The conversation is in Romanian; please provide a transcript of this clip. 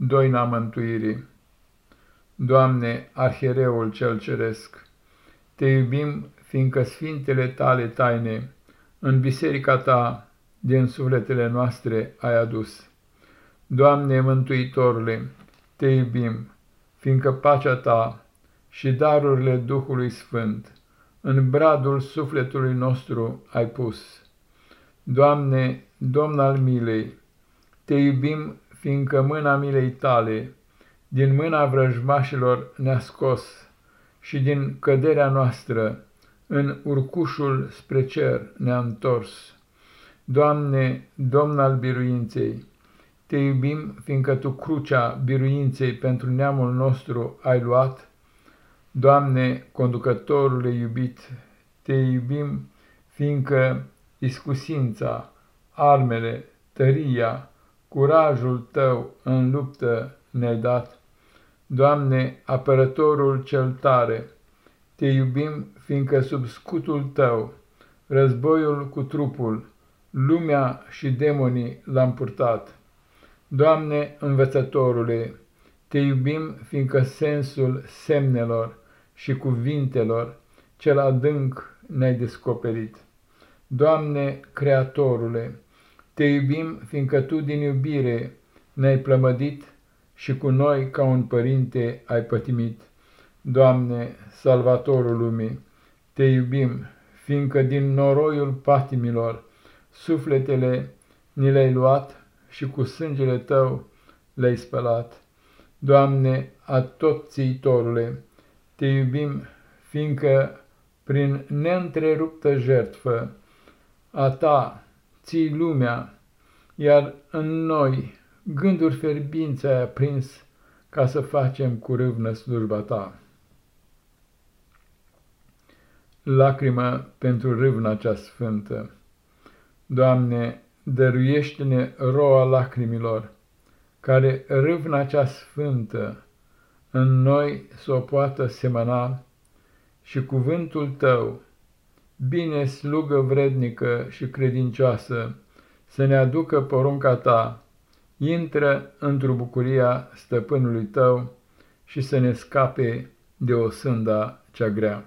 doina mântuirii. Doamne, arhiereul cel ceresc, te iubim, fiindcă sfintele tale taine în biserica ta din sufletele noastre ai adus. Doamne, Mântuitorule, te iubim, fiindcă pacea ta și darurile Duhului Sfânt în bradul sufletului nostru ai pus. Doamne, Domn al milei, te iubim, fiindcă mâna milei tale din mâna vrăjmașilor ne-a scos și din căderea noastră în urcușul spre cer ne-a întors. Doamne, Domn al biruinței, te iubim, fiindcă Tu crucea biruinței pentru neamul nostru ai luat. Doamne, conducătorule iubit, te iubim, fiindcă iscusința, armele, tăria, curajul Tău în luptă ne-ai dat. Doamne, apărătorul cel tare, te iubim, fiindcă sub scutul Tău, războiul cu trupul, lumea și demonii l-am purtat. Doamne, învățătorule, te iubim, fiindcă sensul semnelor și cuvintelor cel adânc ne-ai descoperit. Doamne, Creatorule, te iubim, fiindcă Tu din iubire ne-ai plămădit și cu noi ca un părinte ai pătimit. Doamne, Salvatorul lumii, te iubim, fiindcă din noroiul patimilor sufletele ni le-ai luat și cu sângele Tău le-ai spălat. Doamne, atotțiitorule, te iubim, fiindcă prin neîntreruptă jertfă a Ta ții lumea, iar în noi gânduri fierbințe ai aprins ca să facem cu râvnă slujba Ta. Lacrimă pentru râvna cea sfântă. Doamne, dăruiește-ne roa lacrimilor, care râvna cea sfântă în noi să o poată semăna și cuvântul Tău, bine slugă vrednică și credincioasă, să ne aducă porunca Ta, intră într-o bucuria stăpânului Tău și să ne scape de o sânda cea grea.